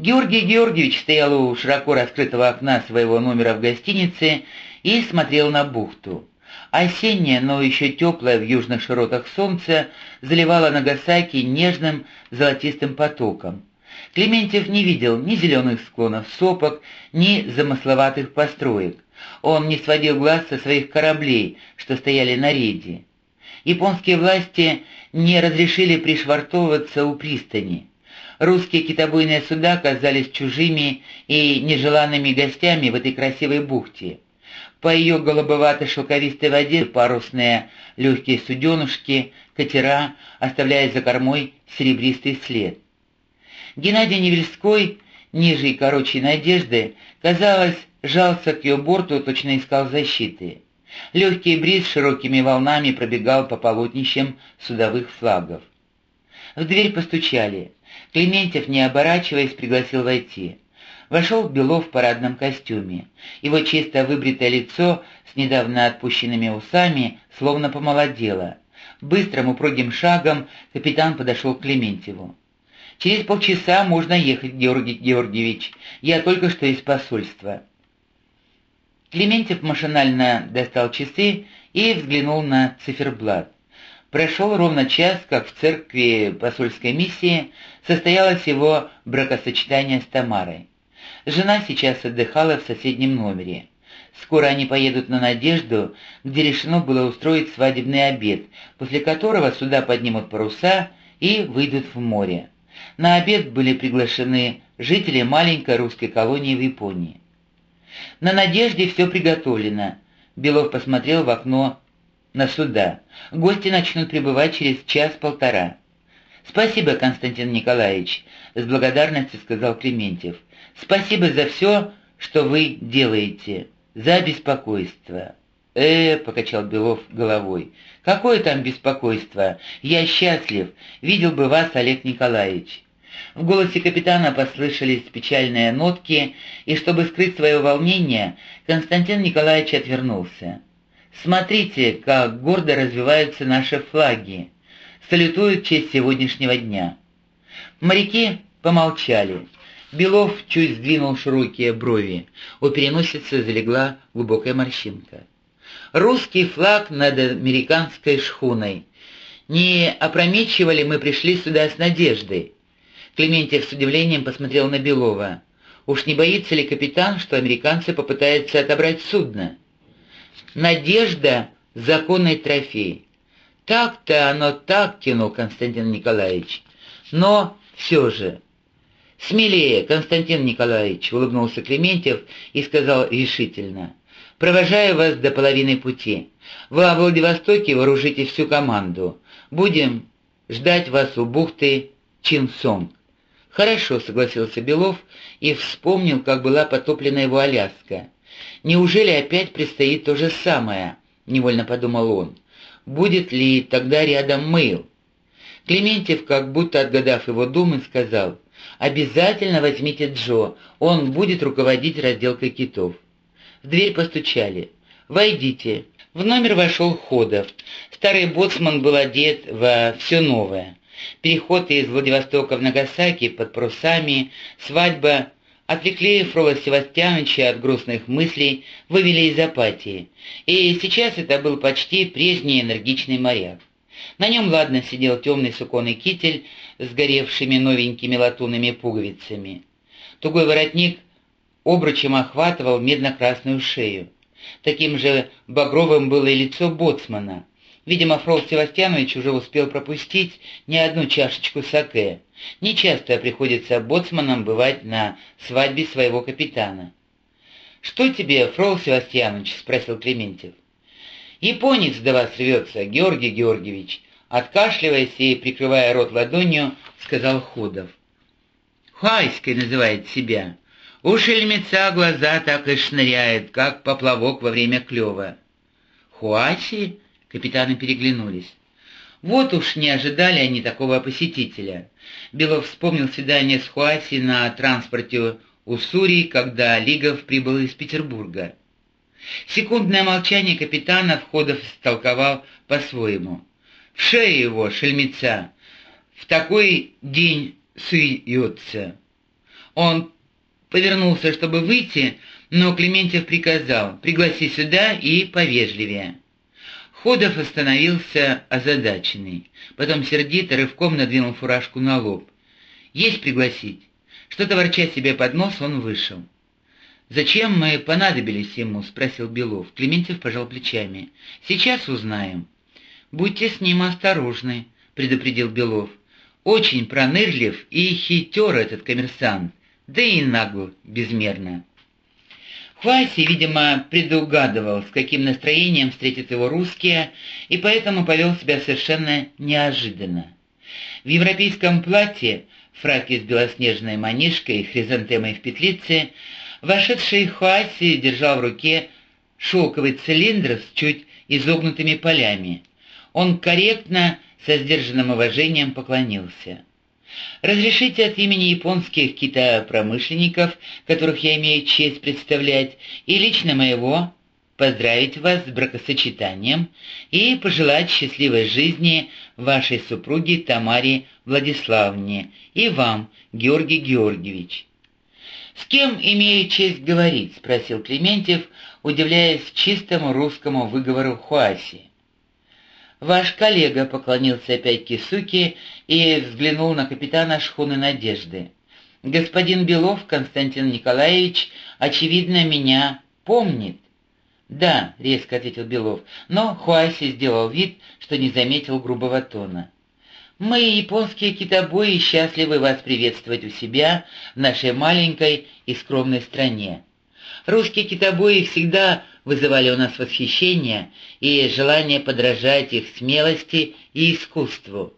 Георгий Георгиевич стоял у широко раскрытого окна своего номера в гостинице и смотрел на бухту. Осеннее, но еще теплое в южных широтах солнце заливало Нагасаки нежным золотистым потоком. Клементьев не видел ни зеленых склонов сопок, ни замысловатых построек. Он не сводил глаз со своих кораблей, что стояли на рейде. Японские власти не разрешили пришвартовываться у пристани. Русские китобойные суда казались чужими и нежеланными гостями в этой красивой бухте. По ее голубовато-шелковистой воде парусные легкие суденушки, катера, оставляя за кормой серебристый след. Геннадий Невельской, ниже и короче Надежды, казалось, жался к ее борту, точно искал защиты. Легкий бриз широкими волнами пробегал по полотнищам судовых флагов. В дверь постучали. Клементьев, не оборачиваясь, пригласил войти. Вошел Белов в парадном костюме. Его чисто выбритое лицо с недавно отпущенными усами словно помолодело. Быстрым упругим шагом капитан подошел к Клементьеву. «Через полчаса можно ехать, Георгий Георгиевич. Я только что из посольства». Клементьев машинально достал часы и взглянул на циферблат. Прошел ровно час, как в церкви посольской миссии состоялось его бракосочетание с Тамарой. Жена сейчас отдыхала в соседнем номере. Скоро они поедут на Надежду, где решено было устроить свадебный обед, после которого сюда поднимут паруса и выйдут в море. На обед были приглашены жители маленькой русской колонии в Японии. На Надежде все приготовлено. Белов посмотрел в окно на суда. Гости начнут прибывать через час-полтора. «Спасибо, Константин Николаевич», — с благодарностью сказал Клементьев. «Спасибо за все, что вы делаете, за беспокойство». «Э, — покачал Белов головой, — какое там беспокойство? Я счастлив, видел бы вас, Олег Николаевич». В голосе капитана послышались печальные нотки, и чтобы скрыть свое волнение, Константин Николаевич отвернулся. Смотрите, как гордо развиваются наши флаги. Салютуют в честь сегодняшнего дня. Моряки помолчали. Белов чуть сдвинул широкие брови. У переносицы залегла глубокая морщинка. Русский флаг над американской шхуной. Не опрометчиво ли мы пришли сюда с надеждой? Клементьев с удивлением посмотрел на Белова. Уж не боится ли капитан, что американцы попытаются отобрать судно? Надежда — законный трофей. Так-то оно так, кинул Константин Николаевич. Но все же... «Смелее, Константин Николаевич», — улыбнулся Клементьев и сказал решительно. «Провожаю вас до половины пути. Вы во Владивостоке вооружите всю команду. Будем ждать вас у бухты Чинсонг». «Хорошо», — согласился Белов и вспомнил, как была потоплена его Аляска. Неужели опять предстоит то же самое? Невольно подумал он. Будет ли тогда рядом Мэйл? Клементьев, как будто отгадав его думы, сказал, «Обязательно возьмите Джо, он будет руководить разделкой китов». В дверь постучали. «Войдите». В номер вошел Ходов. Старый боцман был одет во все новое. Переход из Владивостока в Нагасаки под парусами, свадьба отвлекли Фрола Севастьяновича от грустных мыслей, вывели из апатии. И сейчас это был почти прежний энергичный моряк. На нем ладно сидел темный суконный китель с горевшими новенькими латунными пуговицами. Тугой воротник обручем охватывал медно-красную шею. Таким же багровым было и лицо боцмана. Видимо, Фрол Севастьянович уже успел пропустить не одну чашечку саке. Нечасто приходится боцманам бывать на свадьбе своего капитана. «Что тебе, Фрол Севастьянович?» — спросил Клементьев. «Японец до вас рвется, Георгий Георгиевич», — откашливаясь и прикрывая рот ладонью, сказал Ходов. «Хайской называет себя. У шельмеца глаза так и шныряет, как поплавок во время клёва». «Хуаси?» — капитаны переглянулись. Вот уж не ожидали они такого посетителя. Белов вспомнил свидание с Хуаси на транспорте Уссури, когда Лигов прибыл из Петербурга. Секундное молчание капитана Входов истолковал по-своему. «В шее его, шельмеца! В такой день суется!» Он повернулся, чтобы выйти, но Клементьев приказал «пригласи сюда и повежливее». Ходов остановился озадаченный, потом сердито рывком надвинул фуражку на лоб. «Есть пригласить?» Что-то ворча себе под нос, он вышел. «Зачем мы понадобились ему?» — спросил Белов. Клементьев пожал плечами. «Сейчас узнаем». «Будьте с ним осторожны», — предупредил Белов. «Очень пронырлив и хитер этот коммерсант, да и нагл безмерно». Хуаси, видимо, предугадывал, с каким настроением встретят его русские, и поэтому повел себя совершенно неожиданно. В европейском платье, фраке с белоснежной манишкой и хризантемой в петлице, вошедший Хуаси держал в руке шелковый цилиндр с чуть изогнутыми полями. Он корректно, со сдержанным уважением поклонился. Разрешите от имени японских китопромышленников, которых я имею честь представлять, и лично моего, поздравить вас с бракосочетанием и пожелать счастливой жизни вашей супруге Тамаре Владиславовне и вам, Георгий Георгиевич. «С кем имею честь говорить?» — спросил Клементьев, удивляясь чистому русскому выговору Хуаси. Ваш коллега поклонился опять Кисуке и взглянул на капитана шхуны «Надежды». «Господин Белов Константин Николаевич, очевидно, меня помнит». «Да», — резко ответил Белов, но Хуаси сделал вид, что не заметил грубого тона. «Мы, японские китобои, счастливы вас приветствовать у себя, в нашей маленькой и скромной стране. Русские китобои всегда вызывали у нас восхищение и желание подражать их смелости и искусству.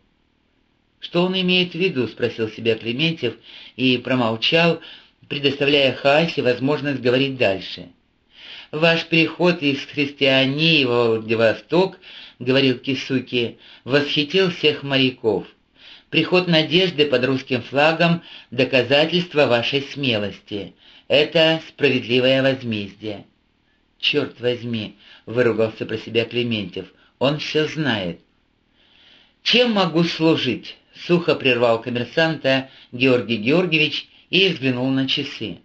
«Что он имеет в виду?» — спросил себя Клементьев и промолчал, предоставляя Хаасе возможность говорить дальше. «Ваш переход из христиании в Владивосток, — говорил Кисуки, — восхитил всех моряков. Приход надежды под русским флагом — доказательство вашей смелости. Это справедливое возмездие. «Черт возьми!» — выругался про себя Клементьев. «Он все знает». «Чем могу служить?» — сухо прервал коммерсанта Георгий Георгиевич и взглянул на часы.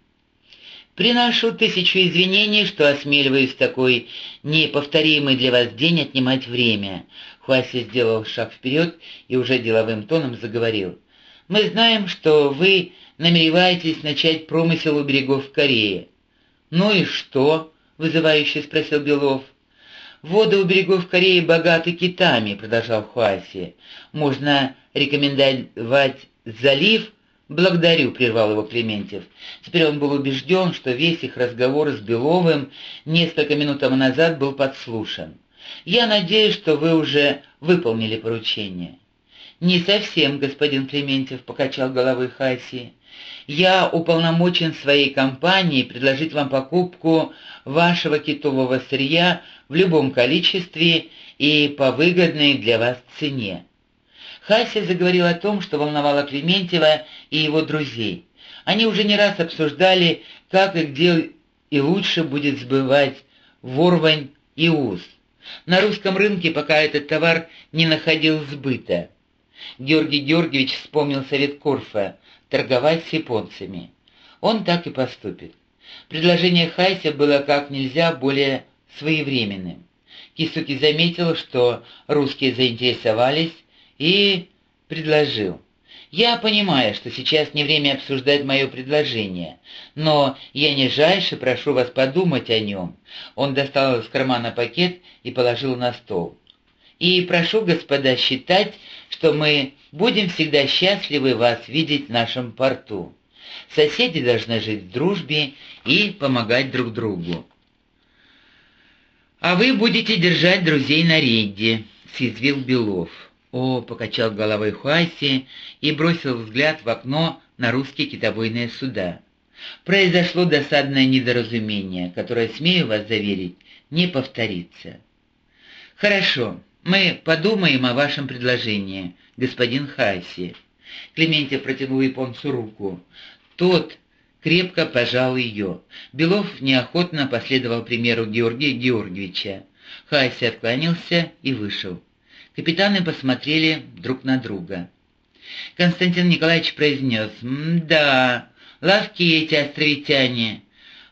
«Приношу тысячу извинений, что осмеливаюсь такой неповторимый для вас день отнимать время». Хуаси сделал шаг вперед и уже деловым тоном заговорил. «Мы знаем, что вы намереваетесь начать промысел у берегов Кореи». «Ну и что?» — вызывающе спросил Белов. «Воды у берегов Кореи богаты китами», — продолжал Хуаси. «Можно рекомендовать залив?» «Благодарю», — прервал его Клементьев. Теперь он был убежден, что весь их разговор с Беловым несколько минут назад был подслушан. «Я надеюсь, что вы уже выполнили поручение». «Не совсем, господин Клементьев», — покачал головой Хаси. «Я уполномочен своей компанией предложить вам покупку вашего китового сырья в любом количестве и по выгодной для вас цене. Хася заговорил о том, что волновало Клементьева и его друзей. Они уже не раз обсуждали, как и где и лучше будет сбывать ворвань и уз. На русском рынке пока этот товар не находил сбыта. Георгий Георгиевич вспомнил совет Корфа – торговать с японцами. Он так и поступит. Предложение Хайся было как нельзя более своевременным. Кисуки заметил, что русские заинтересовались, и предложил. «Я понимаю, что сейчас не время обсуждать мое предложение, но я нижайше прошу вас подумать о нем». Он достал из кармана пакет и положил на стол. «И прошу, господа, считать, что мы будем всегда счастливы вас видеть в нашем порту. Соседи должны жить в дружбе и помогать друг другу. «А вы будете держать друзей на рейде», — съязвил Белов. «О», — покачал головой Хуаси и бросил взгляд в окно на русские китобойные суда. «Произошло досадное недоразумение, которое, смею вас заверить, не повторится». «Хорошо, мы подумаем о вашем предложении, господин Хаси». Клементьев протянул японцу руку. Тот крепко пожал ее. Белов неохотно последовал примеру Георгия Георгиевича. Хайси отклонился и вышел. Капитаны посмотрели друг на друга. Константин Николаевич произнес «Да, Ловкие эти островитяне.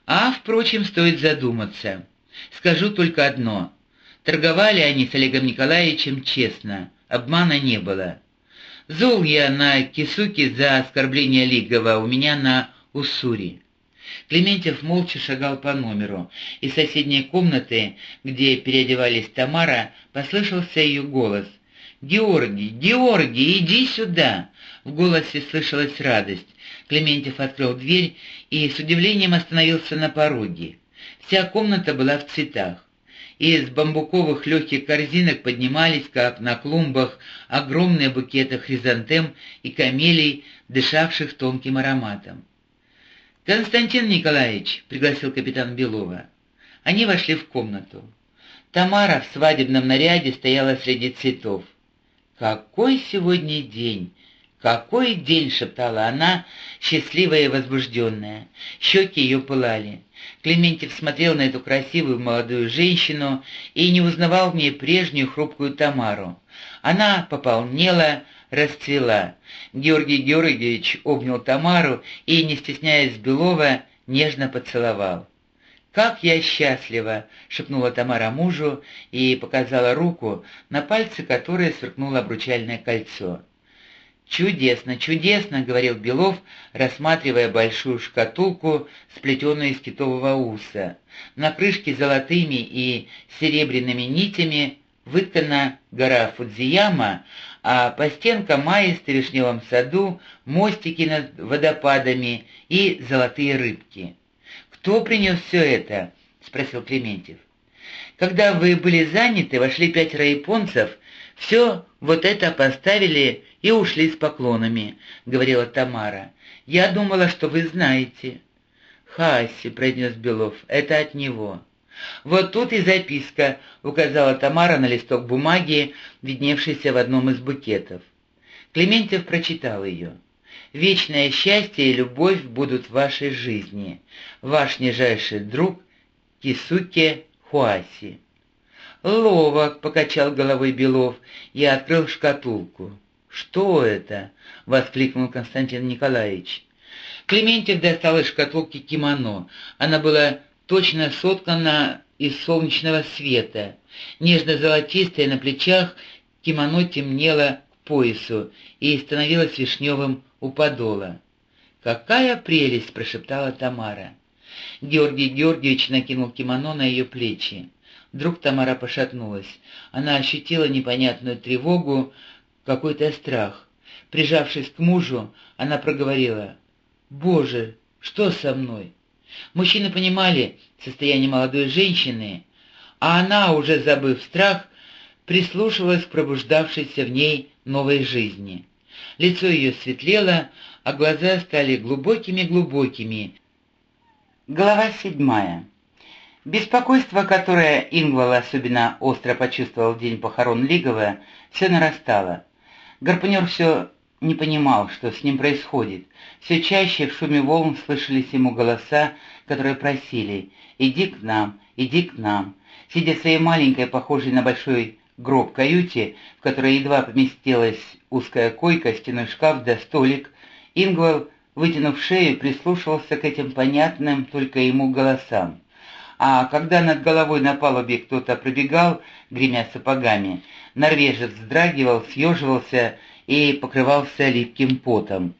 А, впрочем, стоит задуматься. Скажу только одно. Торговали они с Олегом Николаевичем честно, обмана не было. Зол я на Кисуке за оскорбление Лигова, у меня на Уссури. Клементьев молча шагал по номеру. Из соседней комнаты, где переодевались Тамара, послышался ее голос. «Георгий, Георгий, иди сюда!» В голосе слышалась радость. Клементьев открыл дверь и с удивлением остановился на пороге. Вся комната была в цветах. Из бамбуковых легких корзинок поднимались, как на клумбах, огромные букеты хризантем и камелий, дышавших тонким ароматом. «Константин Николаевич», — пригласил капитан Белова. Они вошли в комнату. Тамара в свадебном наряде стояла среди цветов. «Какой сегодня день!» «Какой день!» — шептала она, счастливая и возбужденная. Щеки ее пылали. Клементьев смотрел на эту красивую молодую женщину и не узнавал в ней прежнюю хрупкую Тамару. Она пополнела, расцвела. Георгий Георгиевич обнял Тамару и, не стесняясь Белова, нежно поцеловал. «Как я счастлива!» — шепнула Тамара мужу и показала руку, на пальце которой сверкнуло обручальное кольцо. «Чудесно, чудесно!» — говорил Белов, рассматривая большую шкатулку, сплетенную из китового уса. На крышке золотыми и серебряными нитями выткана гора Фудзияма, а по стенкам маисты в вишневом саду, мостики над водопадами и золотые рыбки. «Кто принес все это?» — спросил Клементьев. «Когда вы были заняты, вошли пятеро японцев, все вот это поставили и ушли с поклонами», — говорила Тамара. «Я думала, что вы знаете». «Хаси», — произнес Белов, — «это от него». «Вот тут и записка», — указала Тамара на листок бумаги, видневшийся в одном из букетов. Клементьев прочитал ее. «Вечное счастье и любовь будут в вашей жизни. Ваш нижайший друг Кисуке Хуаси». «Ловок», — покачал головой Белов и открыл шкатулку. «Что это?» — воскликнул Константин Николаевич. Клементьев достал из шкатулки кимоно. Она была точно соткана из солнечного света. Нежно-золотистое на плечах кимоно темнело к поясу и становилось вишневым у подола. «Какая прелесть!» — прошептала Тамара. Георгий Георгиевич накинул кимоно на ее плечи. Вдруг Тамара пошатнулась. Она ощутила непонятную тревогу, какой-то страх. Прижавшись к мужу, она проговорила, «Боже, что со мной?» Мужчины понимали состояние молодой женщины, а она, уже забыв страх, прислушивалась к пробуждавшейся в ней новой жизни. Лицо ее светлело, а глаза стали глубокими-глубокими. Глава седьмая. Беспокойство, которое Ингвал особенно остро почувствовал в день похорон Лигова, все нарастало. Гарпунер все не понимал, что с ним происходит. Все чаще в шуме волн слышались ему голоса, которые просили «Иди к нам, иди к нам». Сидя в своей маленькой, похожей на большой гроб каюте, в которой едва поместилась узкая койка, стеной шкаф да столик, Ингвал, вытянув шею, прислушивался к этим понятным только ему голосам. А когда над головой на палубе кто-то пробегал, гремя сапогами, норвежец вздрагивал, съеживался и покрывался липким потом.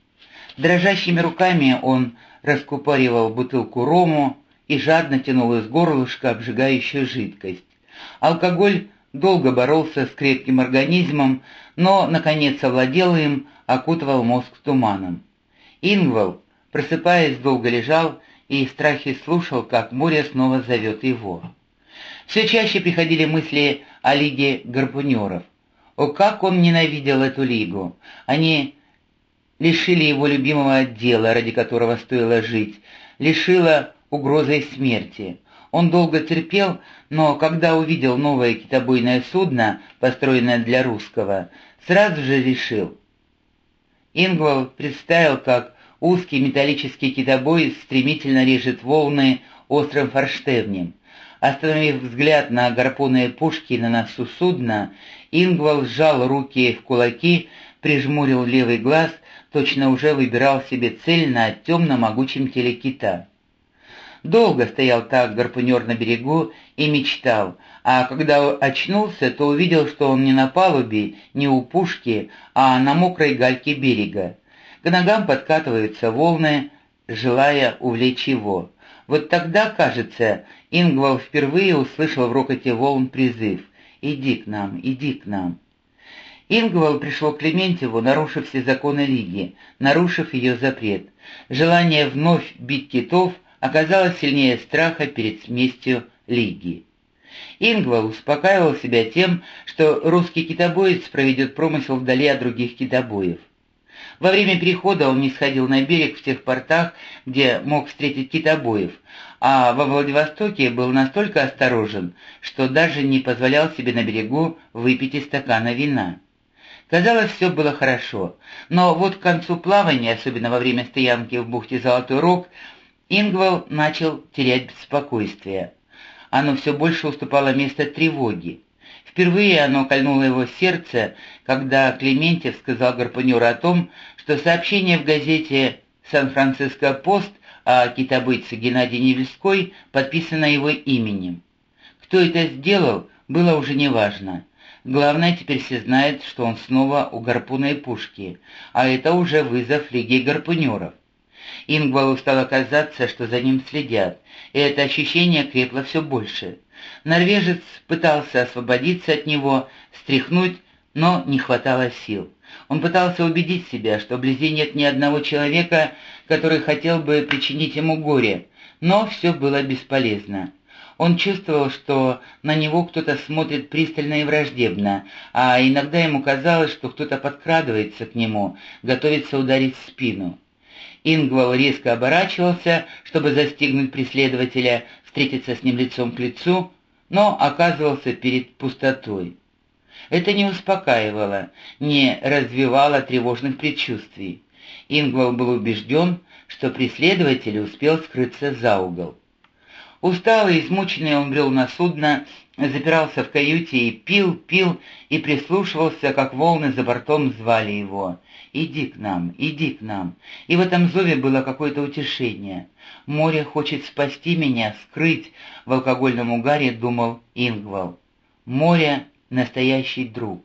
Дрожащими руками он раскупоривал бутылку рому и жадно тянул из горлышка обжигающую жидкость. Алкоголь долго боролся с крепким организмом, но, наконец, овладел им, окутывал мозг туманом. Ингвал, просыпаясь, долго лежал и в страхе слушал, как море снова зовет его. Все чаще приходили мысли о Лиге Гарпунеров. О, как он ненавидел эту Лигу! Они лишили его любимого отдела, ради которого стоило жить, лишила угрозой смерти. Он долго терпел, но когда увидел новое китобойное судно, построенное для русского, сразу же решил. Ингвал представил, как узкий металлический китобой стремительно режет волны острым форштевнем. Остановив взгляд на гарпунные пушки на носу судна, Ингвал сжал руки в кулаки, прижмурил левый глаз, точно уже выбирал себе цель на темно-могучем теле кита. Долго стоял так гарпунер на берегу и мечтал, а когда очнулся, то увидел, что он не на палубе, не у пушки, а на мокрой гальке берега. К ногам подкатываются волны, желая увлечь его. Вот тогда, кажется, Ингвал впервые услышал в рокоте волн призыв «Иди к нам, иди к нам». Ингвал пришел к Клементьеву, нарушив все законы Лиги, нарушив ее запрет. Желание вновь бить китов – оказалось сильнее страха перед сместью Лиги. Ингвал успокаивал себя тем, что русский китобоец проведет промысел вдали от других китобоев. Во время перехода он не сходил на берег в тех портах, где мог встретить китобоев, а во Владивостоке был настолько осторожен, что даже не позволял себе на берегу выпить из стакана вина. Казалось, все было хорошо, но вот к концу плавания, особенно во время стоянки в бухте Золотой Рог, Ингвал начал терять спокойствие. Оно все больше уступало место тревоги. Впервые оно кольнуло его сердце, когда Клементьев сказал гарпунеру о том, что сообщение в газете «Сан-Франциско Пост» о китобытце Геннадии Невельской подписано его именем. Кто это сделал, было уже неважно. Главное, теперь все знают, что он снова у гарпунной пушки, а это уже вызов Лиги гарпунеров. Ингвалу стало казаться, что за ним следят, и это ощущение крепло все больше. Норвежец пытался освободиться от него, стряхнуть, но не хватало сил. Он пытался убедить себя, что вблизи нет ни одного человека, который хотел бы причинить ему горе, но все было бесполезно. Он чувствовал, что на него кто-то смотрит пристально и враждебно, а иногда ему казалось, что кто-то подкрадывается к нему, готовится ударить в спину. Ингвал резко оборачивался, чтобы застигнуть преследователя, встретиться с ним лицом к лицу, но оказывался перед пустотой. Это не успокаивало, не развивало тревожных предчувствий. Ингвал был убежден, что преследователь успел скрыться за угол. Усталый и измученный он брел на судно, запирался в каюте и пил, пил, и прислушивался, как волны за бортом звали его. «Иди к нам, иди к нам». И в этом зове было какое-то утешение. «Море хочет спасти меня, скрыть», — в алкогольном угаре думал Ингвал. «Море — настоящий друг».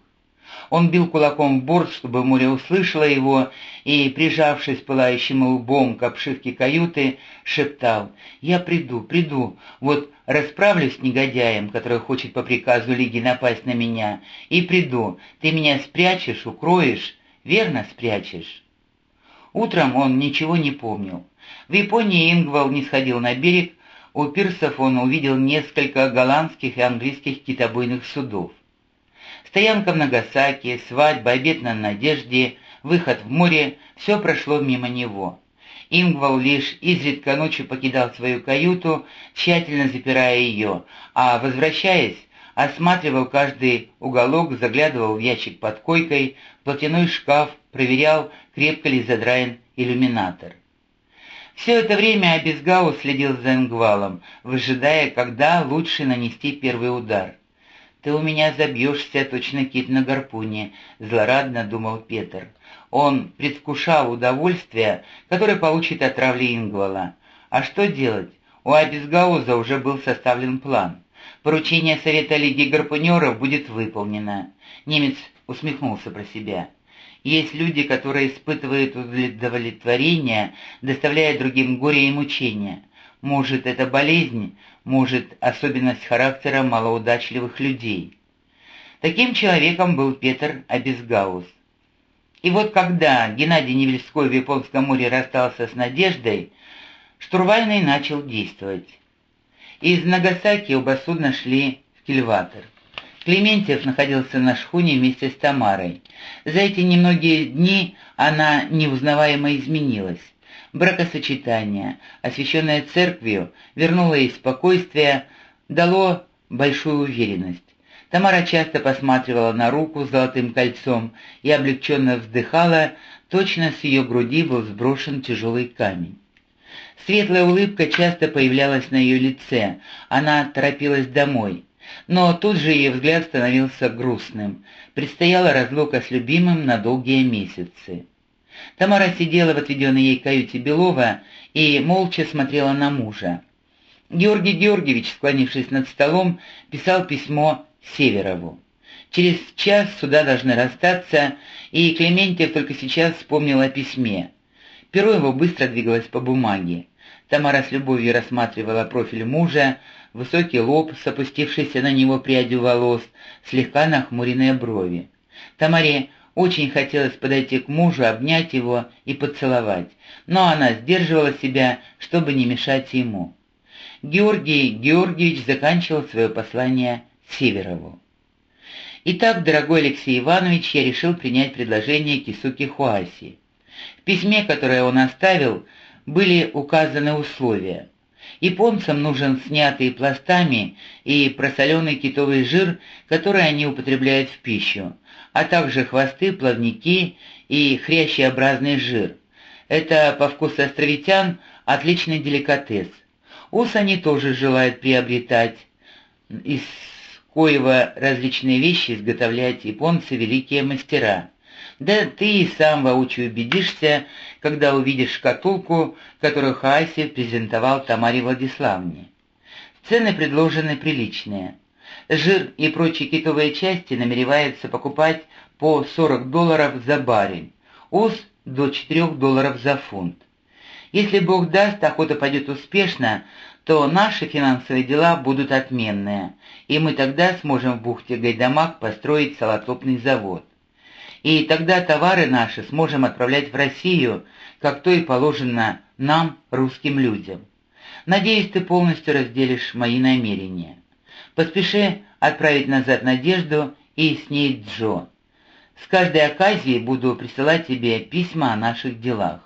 Он бил кулаком в борт, чтобы море услышало его, и, прижавшись пылающим лбом к обшивке каюты, шептал «Я приду, приду, вот расправлюсь с негодяем, который хочет по приказу Лиги напасть на меня, и приду, ты меня спрячешь, укроешь, верно спрячешь?» Утром он ничего не помнил. В Японии Ингвал не сходил на берег, у пирсов он увидел несколько голландских и английских китобойных судов. Стоянка в Нагасаки, свадьба, обед на Надежде, выход в море — все прошло мимо него. Ингвал лишь изредка ночью покидал свою каюту, тщательно запирая ее, а, возвращаясь, осматривал каждый уголок, заглядывал в ящик под койкой, платяной шкаф, проверял, крепко ли задраен иллюминатор. Все это время Абисгау следил за Ингвалом, выжидая, когда лучше нанести первый удар. «Ты у меня забьешься, точно кит на гарпуне», — злорадно думал Петр. Он предвкушал удовольствие, которое получит от травли Ингвала. А что делать? У Абисгауза уже был составлен план. Поручение Совета Лиги Гарпунеров будет выполнено. Немец усмехнулся про себя. Есть люди, которые испытывают удовлетворение, доставляя другим горе и мучения. Может, это болезнь, может, особенность характера малоудачливых людей. Таким человеком был Петр Абисгаус. И вот когда Геннадий Невельской в Японском море расстался с Надеждой, штурвальный начал действовать. Из Нагасаки оба судна шли в Кильватер. Клементьев находился на шхуне вместе с Тамарой. За эти немногие дни она неузнаваемо изменилась. Бракосочетание, освященное церковью, вернуло ей спокойствие, дало большую уверенность. Тамара часто посматривала на руку с золотым кольцом и облегченно вздыхала, точно с ее груди был сброшен тяжелый камень. Светлая улыбка часто появлялась на ее лице, она торопилась домой. Но тут же ее взгляд становился грустным. Предстояла разлука с любимым на долгие месяцы. Тамара сидела в отведенной ей каюте Белова и молча смотрела на мужа. Георгий Георгиевич, склонившись над столом, писал письмо Северову. Через час суда должны расстаться, и Клементьев только сейчас вспомнил о письме. Перо его быстро двигалось по бумаге. Тамара с любовью рассматривала профиль мужа, высокий лоб с опустившейся на него прядью волос, слегка нахмуренные брови. Тамаре очень хотелось подойти к мужу, обнять его и поцеловать, но она сдерживала себя, чтобы не мешать ему. Георгий Георгиевич заканчивал свое послание Северову. «Итак, дорогой Алексей Иванович, я решил принять предложение Кисуки Хуаси. В письме, которое он оставил, были указаны условия. Японцам нужен снятый пластами и просоленный китовый жир, который они употребляют в пищу, а также хвосты, плавники и хрящеобразный жир. Это по вкусу островитян отличный деликатес. Ус они тоже желают приобретать, из коего различные вещи изготовляют японцы великие мастера. Да ты и сам воочию убедишься, когда увидишь шкатулку, которую Хааси презентовал Тамаре Владиславне. Цены предложены приличные. Жир и прочие китовые части намереваются покупать по 40 долларов за барель, ус до 4 долларов за фунт. Если Бог даст, охота пойдет успешно, то наши финансовые дела будут отменные, и мы тогда сможем в бухте Гайдамак построить салатопный завод и тогда товары наши сможем отправлять в Россию, как то и положено нам, русским людям. Надеюсь, ты полностью разделишь мои намерения. Поспеши отправить назад Надежду и с ней Джо. С каждой оказией буду присылать тебе письма о наших делах.